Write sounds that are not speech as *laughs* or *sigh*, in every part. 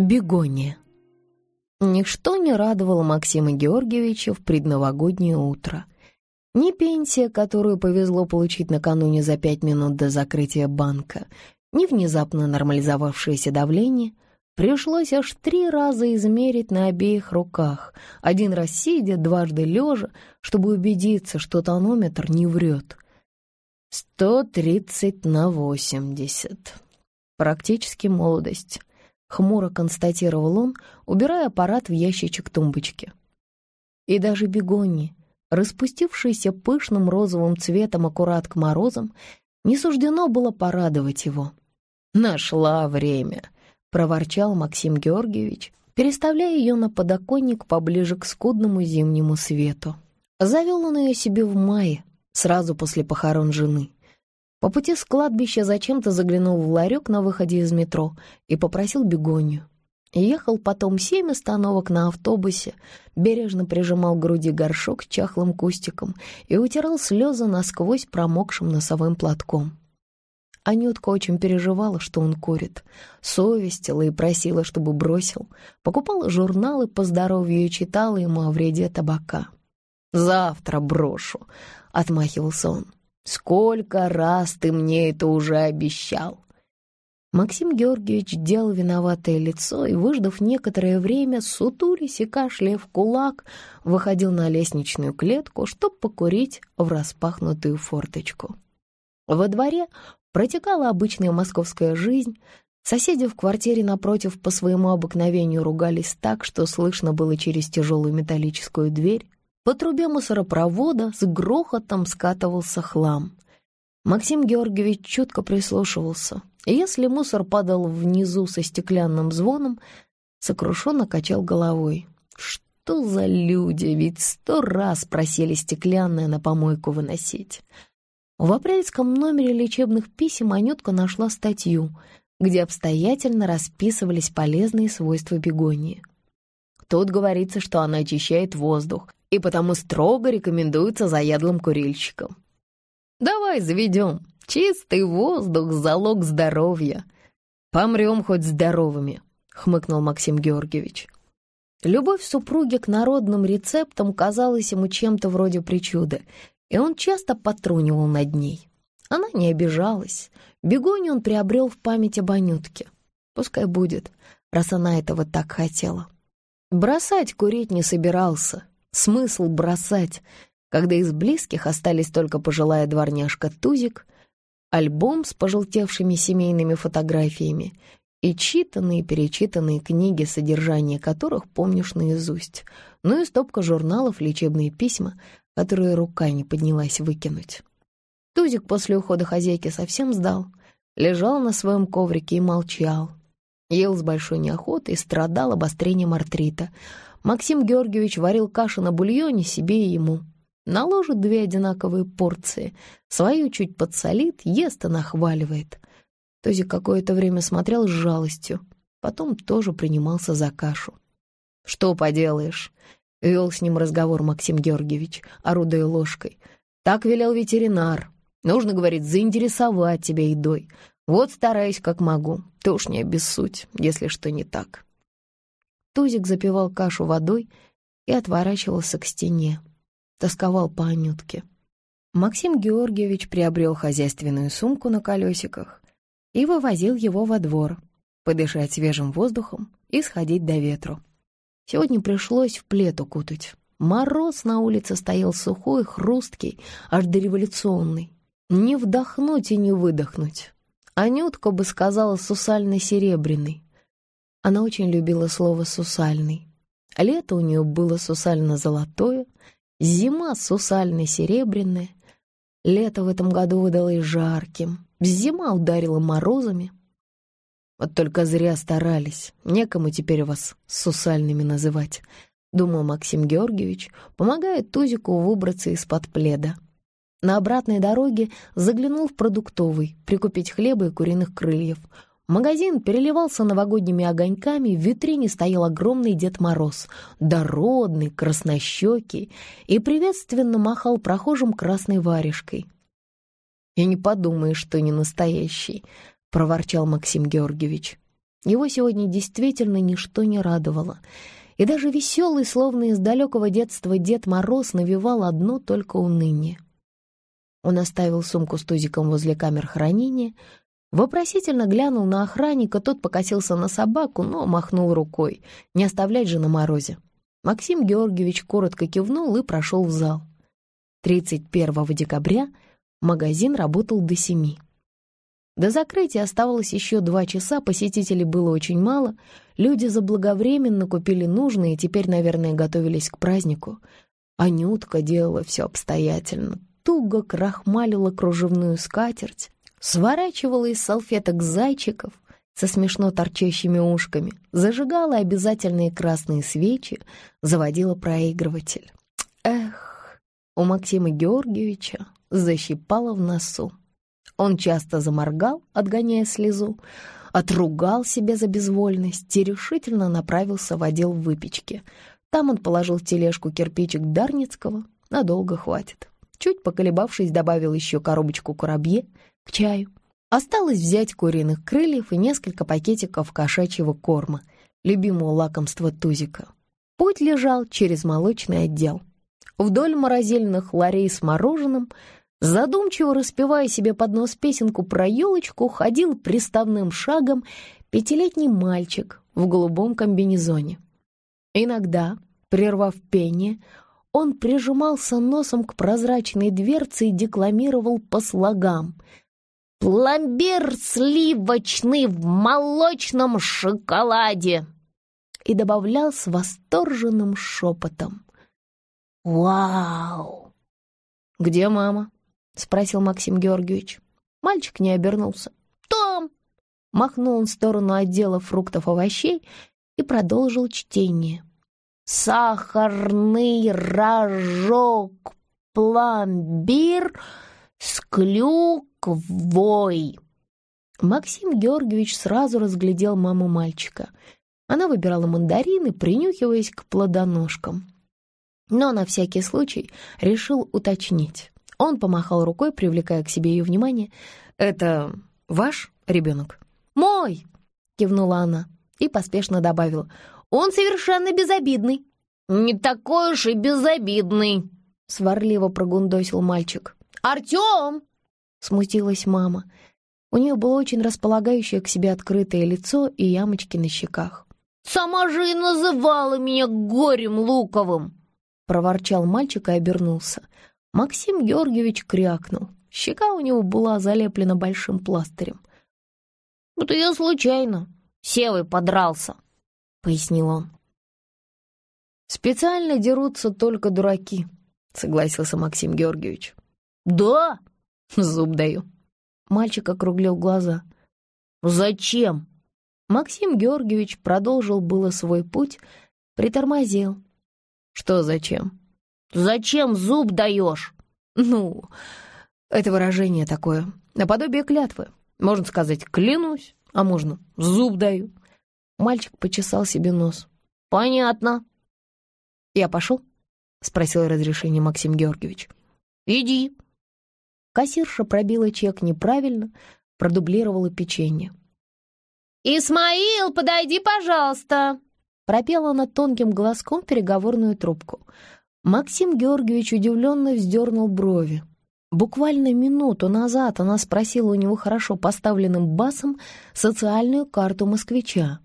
Бегония. Ничто не радовало Максима Георгиевича в предновогоднее утро. Ни пенсия, которую повезло получить накануне за пять минут до закрытия банка, ни внезапно нормализовавшееся давление — Пришлось аж три раза измерить на обеих руках, один раз сидя, дважды лежа, чтобы убедиться, что тонометр не врет. «Сто тридцать на восемьдесят. Практически молодость», хмуро констатировал он, убирая аппарат в ящичек тумбочки. И даже бегонии, распустившиеся пышным розовым цветом аккурат к морозам, не суждено было порадовать его. «Нашла время!» — проворчал Максим Георгиевич, переставляя ее на подоконник поближе к скудному зимнему свету. Завел он ее себе в мае, сразу после похорон жены. По пути с кладбища зачем-то заглянул в ларек на выходе из метро и попросил бегонию. Ехал потом семь остановок на автобусе, бережно прижимал к груди горшок чахлым кустиком и утирал слезы насквозь промокшим носовым платком. Анютка очень переживала, что он курит, совестила и просила, чтобы бросил, покупала журналы по здоровью и читала ему о вреде табака. «Завтра брошу», — отмахивался он. Сколько раз ты мне это уже обещал!» Максим Георгиевич делал виноватое лицо и, выждав некоторое время, сутулись и кашляя в кулак, выходил на лестничную клетку, чтобы покурить в распахнутую форточку. Во дворе протекала обычная московская жизнь. Соседи в квартире напротив по своему обыкновению ругались так, что слышно было через тяжелую металлическую дверь. По трубе мусоропровода с грохотом скатывался хлам. Максим Георгиевич чутко прислушивался. Если мусор падал внизу со стеклянным звоном, сокрушенно качал головой. Что за люди, ведь сто раз просили стеклянное на помойку выносить. В апрельском номере лечебных писем Анютка нашла статью, где обстоятельно расписывались полезные свойства бегонии. Тут говорится, что она очищает воздух, и потому строго рекомендуется заядлым курильщикам. «Давай заведем. Чистый воздух — залог здоровья. Помрем хоть здоровыми», — хмыкнул Максим Георгиевич. Любовь супруги к народным рецептам казалась ему чем-то вроде причуды, и он часто потрунивал над ней. Она не обижалась. Бегонь он приобрел в память об Анютке. Пускай будет, раз она этого так хотела. Бросать курить не собирался, смысл бросать, когда из близких остались только пожилая дворняжка Тузик, альбом с пожелтевшими семейными фотографиями и читанные и перечитанные книги, содержание которых помнишь наизусть, ну и стопка журналов, лечебные письма, которые рука не поднялась выкинуть. Тузик после ухода хозяйки совсем сдал, лежал на своем коврике и молчал. Ел с большой неохотой, страдал обострением артрита — Максим Георгиевич варил кашу на бульоне себе и ему. Наложит две одинаковые порции, свою чуть подсолит, ест и нахваливает. Този какое-то время смотрел с жалостью, потом тоже принимался за кашу. «Что поделаешь?» — вел с ним разговор Максим Георгиевич, орудуя ложкой. «Так велел ветеринар. Нужно, говорит, заинтересовать тебя едой. Вот стараюсь, как могу. Ты уж не обессудь, если что не так». Тузик запивал кашу водой и отворачивался к стене. Тосковал по Анютке. Максим Георгиевич приобрел хозяйственную сумку на колесиках и вывозил его во двор, подышать свежим воздухом и сходить до ветру. Сегодня пришлось в плед укутать. Мороз на улице стоял сухой, хрусткий, аж дореволюционный. Не вдохнуть и не выдохнуть. Анютка бы сказала сусально-серебряный. Она очень любила слово «сусальный». Лето у нее было сусально-золотое, зима сусально-серебряная. Лето в этом году выдалось жарким, зима ударила морозами. Вот только зря старались, некому теперь вас сусальными называть, думал Максим Георгиевич, помогая Тузику выбраться из-под пледа. На обратной дороге заглянул в продуктовый, прикупить хлеба и куриных крыльев — Магазин переливался новогодними огоньками, в витрине стоял огромный Дед Мороз, дородный, краснощекий, и приветственно махал прохожим красной варежкой. «И не подумаешь, что не настоящий», — проворчал Максим Георгиевич. Его сегодня действительно ничто не радовало, и даже веселый, словно из далекого детства Дед Мороз навевал одно только уныние. Он оставил сумку с тузиком возле камер хранения, Вопросительно глянул на охранника, тот покосился на собаку, но махнул рукой. Не оставлять же на морозе. Максим Георгиевич коротко кивнул и прошел в зал. 31 декабря магазин работал до семи. До закрытия оставалось еще два часа, посетителей было очень мало, люди заблаговременно купили нужные и теперь, наверное, готовились к празднику. Анютка делала все обстоятельно, туго крахмалила кружевную скатерть, сворачивала из салфеток зайчиков со смешно торчащими ушками, зажигала обязательные красные свечи, заводила проигрыватель. Эх, у Максима Георгиевича защипало в носу. Он часто заморгал, отгоняя слезу, отругал себя за безвольность и решительно направился в отдел выпечки. Там он положил в тележку кирпичик Дарницкого, надолго хватит. Чуть поколебавшись, добавил еще коробочку карабье — к чаю. Осталось взять куриных крыльев и несколько пакетиков кошачьего корма, любимого лакомства Тузика. Путь лежал через молочный отдел. Вдоль морозильных ларей с мороженым, задумчиво распевая себе под нос песенку про елочку, ходил приставным шагом пятилетний мальчик в голубом комбинезоне. Иногда, прервав пение, он прижимался носом к прозрачной дверце и декламировал по слогам — пломбир сливочный в молочном шоколаде!» И добавлял с восторженным шепотом. «Вау!» «Где мама?» — спросил Максим Георгиевич. Мальчик не обернулся. «Там!» — махнул он в сторону отдела фруктов и овощей и продолжил чтение. «Сахарный рожок, пломбир склюк." Москвой!» Максим Георгиевич сразу разглядел маму мальчика. Она выбирала мандарины, принюхиваясь к плодоножкам. Но на всякий случай решил уточнить. Он помахал рукой, привлекая к себе ее внимание. «Это ваш ребенок?» «Мой!» — кивнула она и поспешно добавила. «Он совершенно безобидный». «Не такой уж и безобидный!» — сварливо прогундосил мальчик. «Артем!» — смутилась мама. У нее было очень располагающее к себе открытое лицо и ямочки на щеках. «Сама же и называла меня Горем Луковым!» — проворчал мальчик и обернулся. Максим Георгиевич крякнул. Щека у него была залеплена большим пластырем. «Это я случайно. Севой подрался», — пояснил он. «Специально дерутся только дураки», — согласился Максим Георгиевич. «Да?» Зуб даю. Мальчик округлил глаза. «Зачем?» Максим Георгиевич продолжил было свой путь, притормозил. «Что зачем?» «Зачем зуб даешь?» «Ну, это выражение такое, наподобие клятвы. Можно сказать «клянусь», а можно «зуб даю». Мальчик почесал себе нос. «Понятно». «Я пошел?» — спросил разрешение Максим Георгиевич. «Иди», Кассирша пробила чек неправильно, продублировала печенье. «Исмаил, подойди, пожалуйста!» Пропела она тонким голоском переговорную трубку. Максим Георгиевич удивленно вздернул брови. Буквально минуту назад она спросила у него хорошо поставленным басом социальную карту москвича.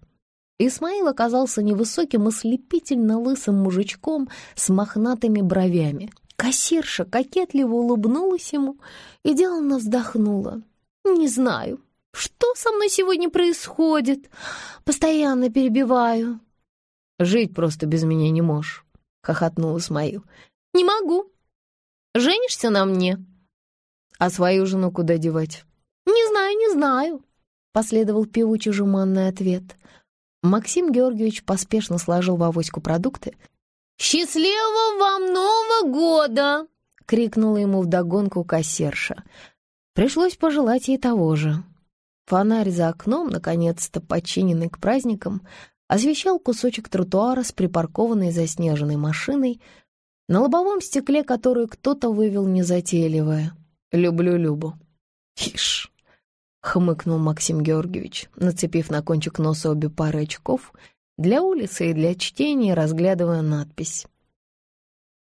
Исмаил оказался невысоким ослепительно лысым мужичком с мохнатыми бровями — Кассирша кокетливо улыбнулась ему и деланно вздохнула. «Не знаю, что со мной сегодня происходит? Постоянно перебиваю». «Жить просто без меня не можешь», — хохотнул Исмаил. «Не могу. Женишься на мне?» «А свою жену куда девать?» «Не знаю, не знаю», — последовал певучий жуманный ответ. Максим Георгиевич поспешно сложил в авоську продукты — «Счастливого вам Нового года!» — крикнула ему вдогонку кассирша. Пришлось пожелать ей того же. Фонарь за окном, наконец-то подчиненный к праздникам, освещал кусочек тротуара с припаркованной заснеженной машиной, на лобовом стекле которую кто-то вывел незатейливое. «Люблю Любу». «Ишь!» — хмыкнул Максим Георгиевич, нацепив на кончик носа обе пары очков — для улицы и для чтения, разглядывая надпись.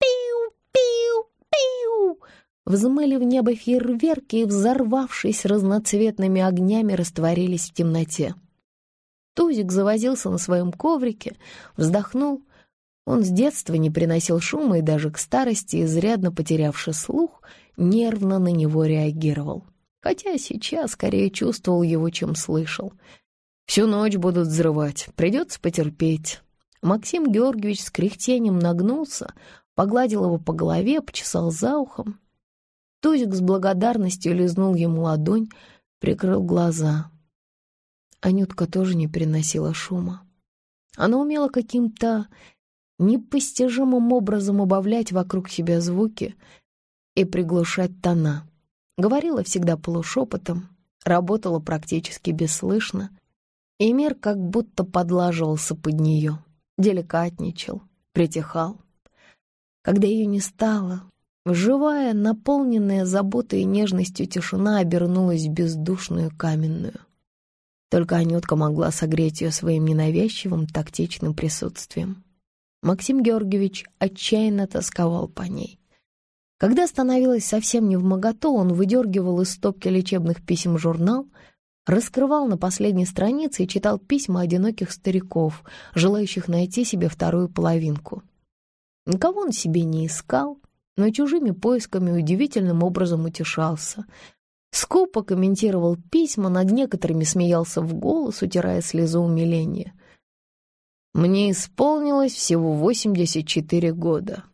«Пиу, пиу, пиу!» Взмыли в небо фейерверки и, взорвавшись разноцветными огнями, растворились в темноте. Тузик завозился на своем коврике, вздохнул. Он с детства не приносил шума и даже к старости, изрядно потерявший слух, нервно на него реагировал. Хотя сейчас скорее чувствовал его, чем слышал — Всю ночь будут взрывать, придется потерпеть». Максим Георгиевич с кряхтением нагнулся, погладил его по голове, почесал за ухом. Тузик с благодарностью лизнул ему ладонь, прикрыл глаза. Анютка тоже не приносила шума. Она умела каким-то непостижимым образом убавлять вокруг себя звуки и приглушать тона. Говорила всегда полушепотом, работала практически бесслышно, Эмир как будто подлаживался под нее, деликатничал, притихал. Когда ее не стало, живая, наполненная заботой и нежностью тишина обернулась в бездушную каменную. Только Анютка могла согреть ее своим ненавязчивым тактичным присутствием. Максим Георгиевич отчаянно тосковал по ней. Когда становилось совсем невмоготу, он выдергивал из стопки лечебных писем журнал — раскрывал на последней странице и читал письма одиноких стариков, желающих найти себе вторую половинку. Никого он себе не искал, но чужими поисками удивительным образом утешался. Скупо комментировал письма, над некоторыми смеялся в голос, утирая слезу умиления. «Мне исполнилось всего 84 года».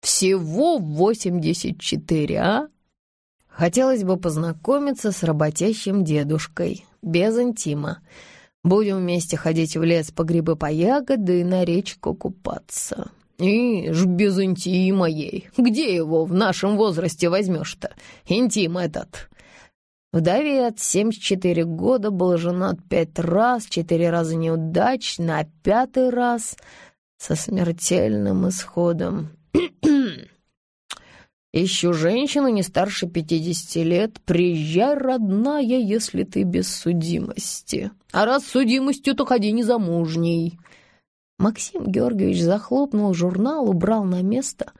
«Всего 84, а?» Хотелось бы познакомиться с работящим дедушкой, без интима. Будем вместе ходить в лес по грибы, по ягоды и на речку купаться. Ишь, без интима ей. Где его в нашем возрасте возьмешь-то? Интим этот. Вдовец, 74 года, был женат пять раз, четыре раза неудачно, а пятый раз со смертельным исходом. Ищу женщину не старше пятидесяти лет. Приезжай, родная, если ты без судимости. А раз судимостью, то ходи незамужней». Максим Георгиевич захлопнул журнал, убрал на место,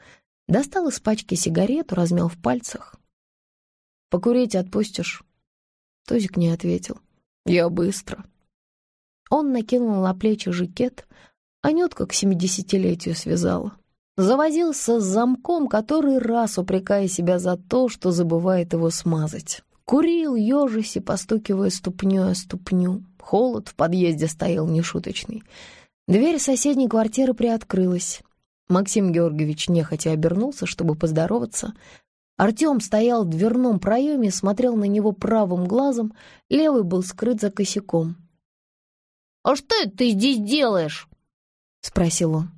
достал из пачки сигарету, размял в пальцах. «Покурить отпустишь?» Тузик не ответил. «Я быстро». Он накинул на плечи жакет, Анютка к семидесятилетию связала завозился с замком, который раз упрекая себя за то, что забывает его смазать. Курил, ежись постукивая ступню о ступню. Холод в подъезде стоял нешуточный. Дверь соседней квартиры приоткрылась. Максим Георгиевич нехотя обернулся, чтобы поздороваться. Артём стоял в дверном проеме смотрел на него правым глазом, левый был скрыт за косяком. «А что это ты здесь делаешь?» — спросил он.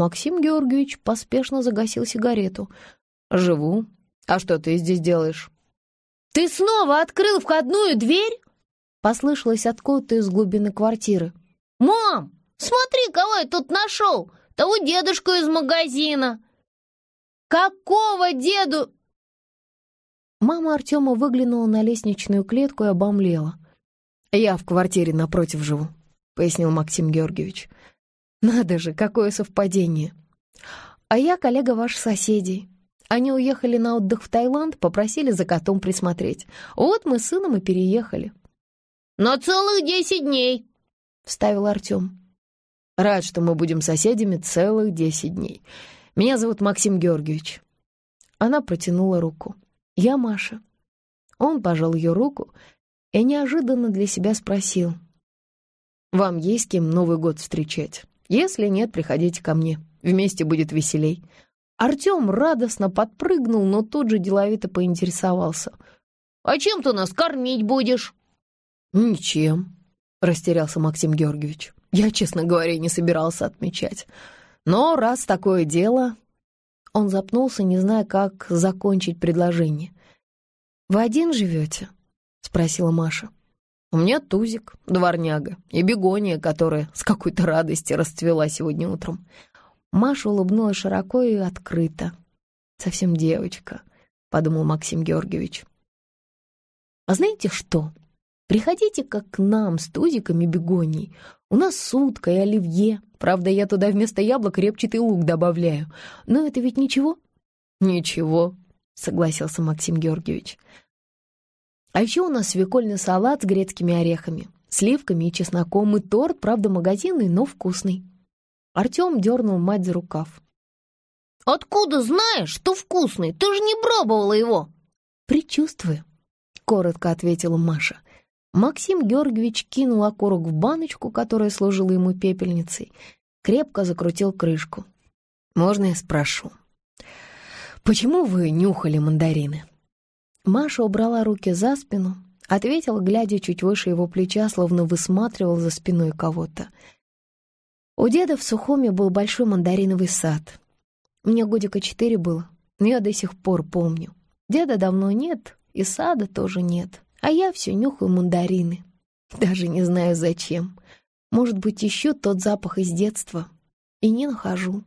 Максим Георгиевич поспешно загасил сигарету. «Живу. А что ты здесь делаешь?» «Ты снова открыл входную дверь?» Послышалось откуда-то из глубины квартиры. «Мам, смотри, кого я тут нашел! Того дедушку из магазина!» «Какого деду?» Мама Артема выглянула на лестничную клетку и обомлела. «Я в квартире напротив живу», — пояснил Максим Георгиевич. Надо же, какое совпадение. А я коллега ваш, соседей. Они уехали на отдых в Таиланд, попросили за котом присмотреть. Вот мы с сыном и переехали. Но целых десять дней!» — вставил Артем. «Рад, что мы будем соседями целых десять дней. Меня зовут Максим Георгиевич». Она протянула руку. «Я Маша». Он пожал ее руку и неожиданно для себя спросил. «Вам есть кем Новый год встречать?» Если нет, приходите ко мне. Вместе будет веселей». Артем радостно подпрыгнул, но тут же деловито поинтересовался. «А чем ты нас кормить будешь?» «Ничем», — растерялся Максим Георгиевич. «Я, честно говоря, не собирался отмечать. Но раз такое дело...» Он запнулся, не зная, как закончить предложение. «Вы один живете?» — спросила Маша. У меня Тузик, дворняга, и бегония, которая с какой-то радости расцвела сегодня утром. Маша улыбнулась широко и открыто. «Совсем девочка», — подумал Максим Георгиевич. «А знаете что? приходите как к нам с Тузиками и бегонией. У нас сутка и оливье. Правда, я туда вместо яблок репчатый лук добавляю. Но это ведь ничего?» «Ничего», — согласился Максим Георгиевич. А еще у нас свекольный салат с грецкими орехами, сливками и чесноком, и торт, правда, магазинный, но вкусный. Артем дернул мать за рукав. «Откуда знаешь, что вкусный? Ты же не пробовала его!» «Предчувствую», — коротко ответила Маша. Максим Георгиевич кинул окурок в баночку, которая служила ему пепельницей, крепко закрутил крышку. «Можно я спрошу?» «Почему вы нюхали мандарины?» Маша убрала руки за спину, ответила, глядя чуть выше его плеча, словно высматривал за спиной кого-то. У деда в Сухуме был большой мандариновый сад. Мне годика четыре было, но я до сих пор помню. Деда давно нет, и сада тоже нет, а я все нюхаю мандарины. *laughs* Даже не знаю зачем. Может быть, ищу тот запах из детства и не нахожу.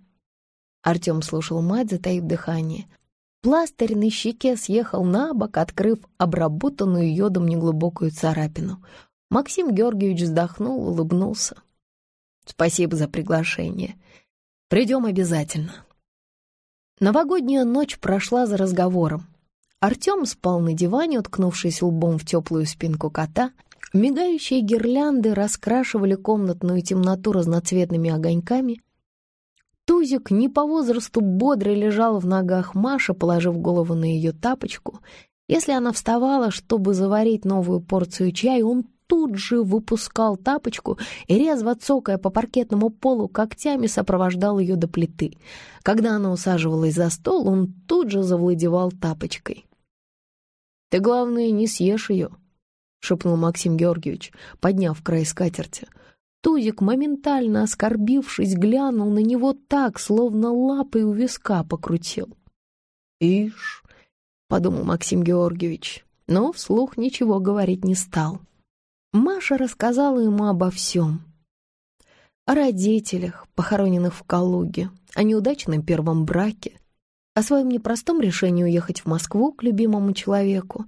Артем слушал мать, затаив дыхание — Пластырь на щеке съехал на бок, открыв обработанную йодом неглубокую царапину. Максим Георгиевич вздохнул, улыбнулся. «Спасибо за приглашение. Придем обязательно». Новогодняя ночь прошла за разговором. Артем спал на диване, уткнувшись лбом в теплую спинку кота. Мигающие гирлянды раскрашивали комнатную темноту разноцветными огоньками. Тузик не по возрасту бодро лежал в ногах Маши, положив голову на ее тапочку. Если она вставала, чтобы заварить новую порцию чая, он тут же выпускал тапочку и, резво цокая по паркетному полу, когтями сопровождал ее до плиты. Когда она усаживалась за стол, он тут же завладевал тапочкой. «Ты, главное, не съешь ее», — шепнул Максим Георгиевич, подняв край скатерти. Тузик, моментально оскорбившись, глянул на него так, словно лапой у виска покрутил. «Ишь!» — подумал Максим Георгиевич, но вслух ничего говорить не стал. Маша рассказала ему обо всем. О родителях, похороненных в Калуге, о неудачном первом браке, о своем непростом решении уехать в Москву к любимому человеку,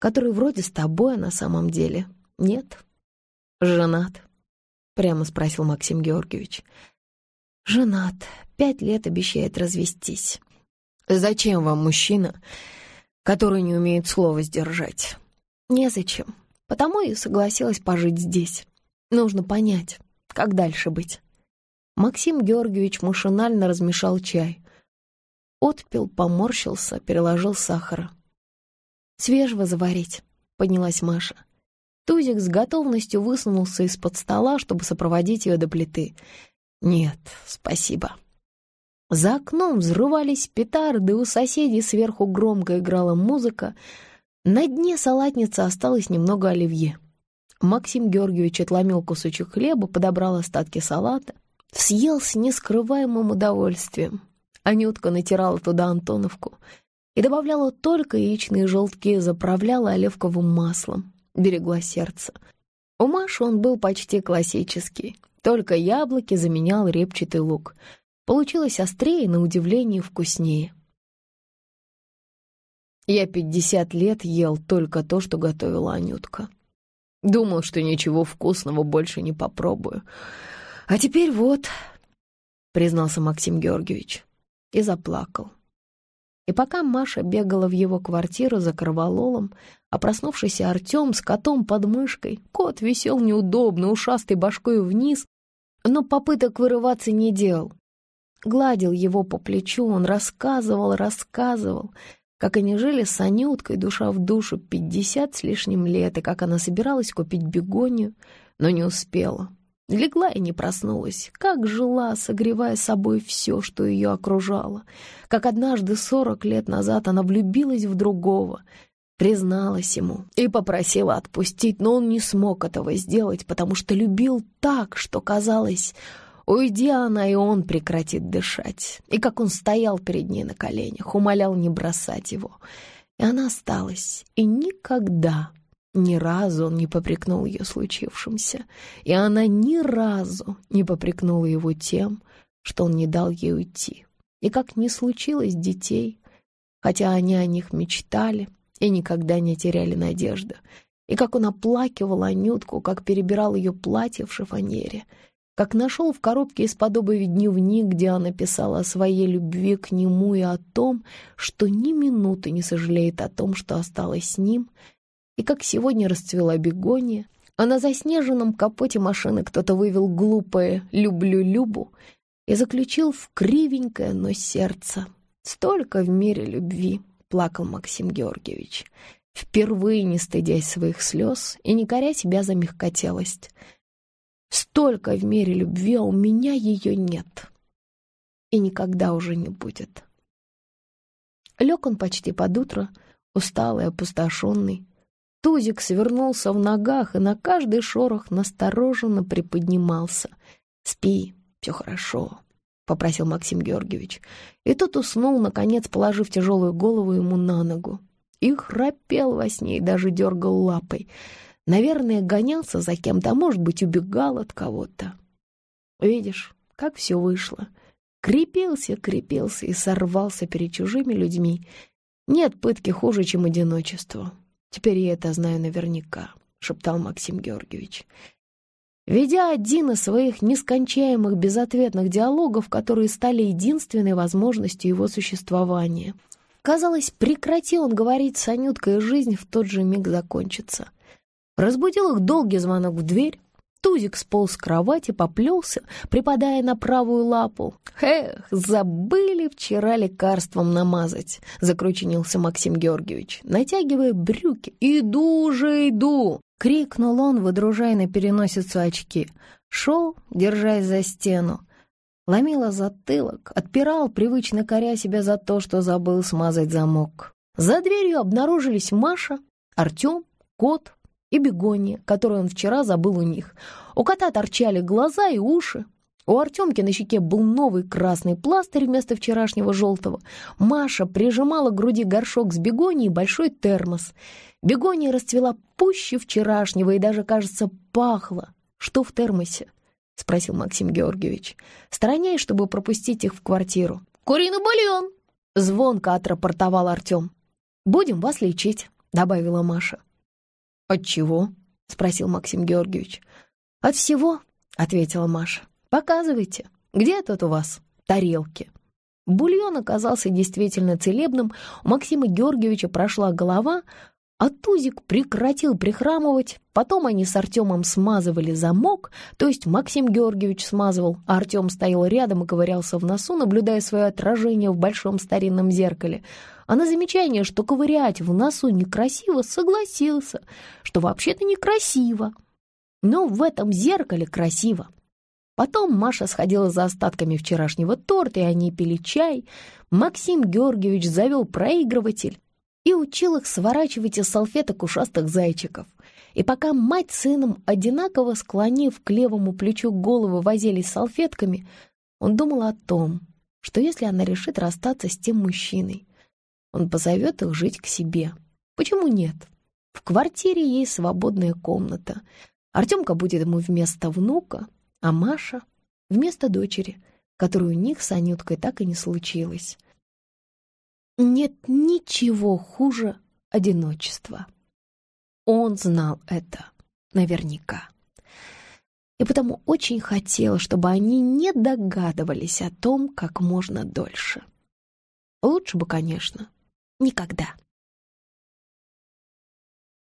который вроде с тобой, а на самом деле нет. Женат. Прямо спросил Максим Георгиевич. «Женат. Пять лет обещает развестись». «Зачем вам мужчина, который не умеет слова сдержать?» «Незачем. Потому и согласилась пожить здесь. Нужно понять, как дальше быть». Максим Георгиевич машинально размешал чай. Отпил, поморщился, переложил сахара. «Свежего заварить», — поднялась Маша. Тузик с готовностью высунулся из-под стола, чтобы сопроводить ее до плиты. «Нет, спасибо». За окном взрывались петарды, у соседей сверху громко играла музыка. На дне салатницы осталось немного оливье. Максим Георгиевич отломил кусочек хлеба, подобрал остатки салата, съел с нескрываемым удовольствием. Анютка натирала туда Антоновку и добавляла только яичные желтки, заправляла оливковым маслом берегла сердце. У Маши он был почти классический, только яблоки заменял репчатый лук. Получилось острее и, на удивление, вкуснее. Я пятьдесят лет ел только то, что готовила Анютка. Думал, что ничего вкусного больше не попробую. А теперь вот, признался Максим Георгиевич и заплакал. И пока Маша бегала в его квартиру за кровололом, а проснувшийся Артем с котом под мышкой, кот висел неудобно, ушастой башкой вниз, но попыток вырываться не делал. Гладил его по плечу, он рассказывал, рассказывал, как они жили с Анюткой душа в душу пятьдесят с лишним лет, и как она собиралась купить бегонию, но не успела. Легла и не проснулась, как жила, согревая собой все, что ее окружало, как однажды сорок лет назад она влюбилась в другого, призналась ему и попросила отпустить, но он не смог этого сделать, потому что любил так, что казалось, уйди она, и он прекратит дышать. И как он стоял перед ней на коленях, умолял не бросать его. И она осталась и никогда ни разу он не попрекнул ее случившимся, и она ни разу не попрекнула его тем, что он не дал ей уйти. И как не случилось детей, хотя они о них мечтали и никогда не теряли надежды, и как он оплакивал Анютку, как перебирал ее платье в шифонере, как нашел в коробке из-под обуви дневник, где она писала о своей любви к нему и о том, что ни минуты не сожалеет о том, что осталось с ним — и как сегодня расцвела бегония, а на заснеженном капоте машины кто-то вывел глупое «люблю Любу» и заключил в кривенькое, но сердце. «Столько в мире любви!» — плакал Максим Георгиевич, впервые не стыдясь своих слез и не коря себя за мягкотелость. «Столько в мире любви, а у меня ее нет!» и никогда уже не будет. Лег он почти под утро, усталый, опустошенный, Тузик свернулся в ногах и на каждый шорох настороженно приподнимался. «Спи, все хорошо», — попросил Максим Георгиевич. И тот уснул, наконец, положив тяжелую голову ему на ногу. И храпел во сне и даже дергал лапой. Наверное, гонялся за кем-то, а может быть, убегал от кого-то. Видишь, как все вышло. Крепился, крепился и сорвался перед чужими людьми. Нет пытки хуже, чем одиночество. Теперь я это знаю наверняка», — шептал Максим Георгиевич. Ведя один из своих нескончаемых безответных диалогов, которые стали единственной возможностью его существования. Казалось, прекрати он говорить с Анюткой, жизнь в тот же миг закончится. Разбудил их долгий звонок в дверь, Тузик сполз с кровати, поплелся, припадая на правую лапу. «Эх, забыли вчера лекарством намазать», — закрученился Максим Георгиевич, натягивая брюки. «Иду же, иду!» — крикнул он, выдружая на переносицу очки. Шел, держась за стену. Ломила затылок, отпирал, привычно коря себя за то, что забыл смазать замок. За дверью обнаружились Маша, Артем, кот, и бегонья, которые он вчера забыл у них. У кота торчали глаза и уши. У Артемки на щеке был новый красный пластырь вместо вчерашнего желтого. Маша прижимала к груди горшок с бегонией и большой термос. Бегония расцвела пуще вчерашнего и даже, кажется, пахла. Что в термосе? — спросил Максим Георгиевич, стороняясь, чтобы пропустить их в квартиру. «Куриный бульон!» — звонко отрапортовал Артем. «Будем вас лечить», — добавила Маша. «От чего?» — спросил Максим Георгиевич. «От всего», — ответила Маша. «Показывайте, где тут у вас тарелки?» Бульон оказался действительно целебным, у Максима Георгиевича прошла голова, а Тузик прекратил прихрамывать, потом они с Артемом смазывали замок, то есть Максим Георгиевич смазывал, а Артем стоял рядом и ковырялся в носу, наблюдая свое отражение в большом старинном зеркале — а на замечание, что ковырять в носу некрасиво, согласился, что вообще-то некрасиво. Но в этом зеркале красиво. Потом Маша сходила за остатками вчерашнего торта, и они пили чай. Максим Георгиевич завел проигрыватель и учил их сворачивать из салфеток ушастых зайчиков. И пока мать с сыном, одинаково склонив к левому плечу голову, возились салфетками, он думал о том, что если она решит расстаться с тем мужчиной, он позовет их жить к себе. Почему нет? В квартире есть свободная комната. Артемка будет ему вместо внука, а Маша — вместо дочери, которую у них с Анюткой так и не случилось. Нет ничего хуже одиночества. Он знал это наверняка. И потому очень хотел, чтобы они не догадывались о том, как можно дольше. Лучше бы, конечно, никогда.